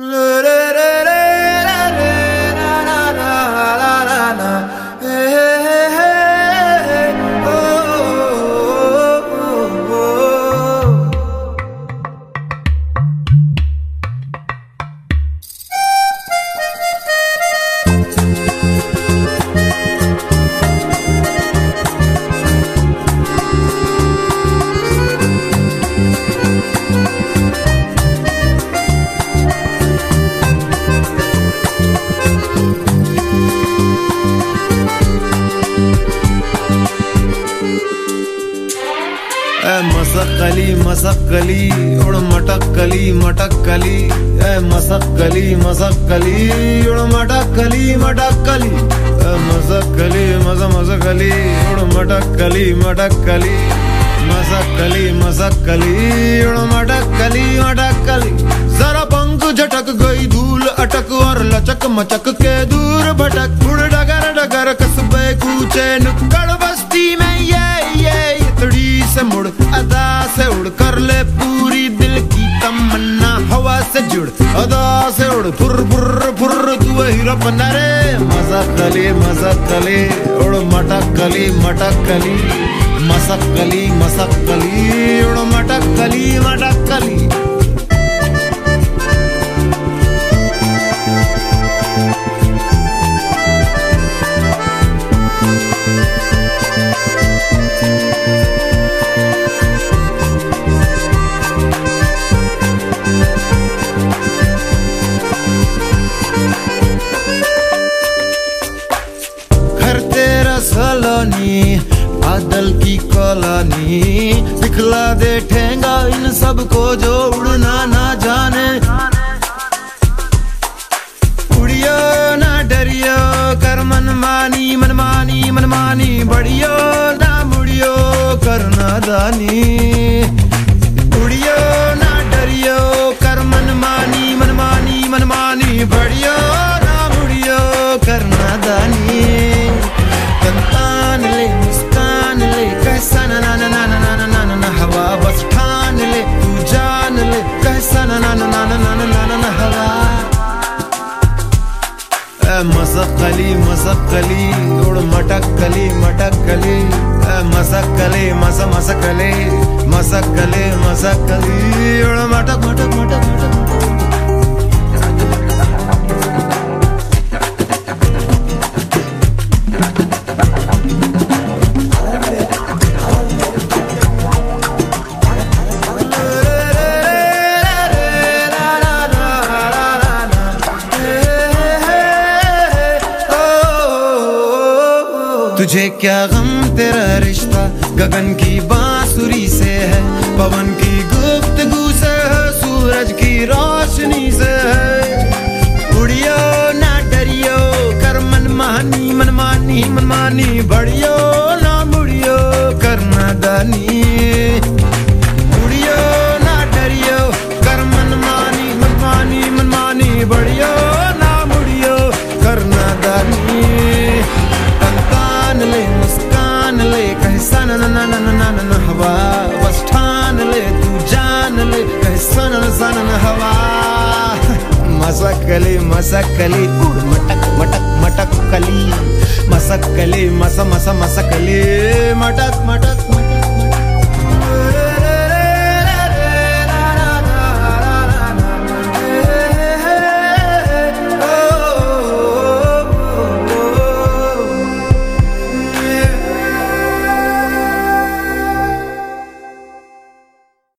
Le Masakkali Masakkali, उड़ मटक्कली मटक्कली। ए, मसक्कली मसक्कली, उड़ मटक्कली मटक्कली। ए, मसक्कली, मस, मसक्कली, उड़ मटक्कली मटक्कली। मसक्कली मसक्कली, उड़ मटक्कली मटक्कली। जरा पंख झटक गई, धूल अटक और लचक मचक के दूर भटक। उड़ डगर डगर कसबे कूचे नुक्कड़ बस्ती ಅದಾಸೆ ಓಡು ಫುರ್ ಫುರ್ ತುವ ಹಿರಪ್ಪನರೆ ಮಜಾ ತಲೆ ಮಜಾ ತಲೆ ಓಡು ಮಟಕ ಕಲಿ ಮಟಕ ಕಲಿ सलोनी बादल की कॉलोनी। दिखला दे ठेंगा इन सबको जो उड़ना ना जाने। उड़ियो ना डरियो, कर मनमानी मनमानी मनमानी बढ़ियो ना मुड़ियो करना दानी। मसक्कली मसक्कली उड़ मटक्कली मटक्कली मसक्कली मस मसकली मसक्कली मसक्कली उड़ मटक मटक मटक मटक। तुझे क्या गम तेरा रिश्ता? गगन की बांसुरी से है, पवन की गुफ्तगू से है, सूरज की रोशनी से है। उड़ियो ना डरियो, कर मन मानी मनमानी मनमानी बढ़ियो ना मुड़ियो, करना दानी। हवा। मसकली मसकली उड़ मटक मटक मटक कली मसकली मस मस मसकली मटक मटक मटक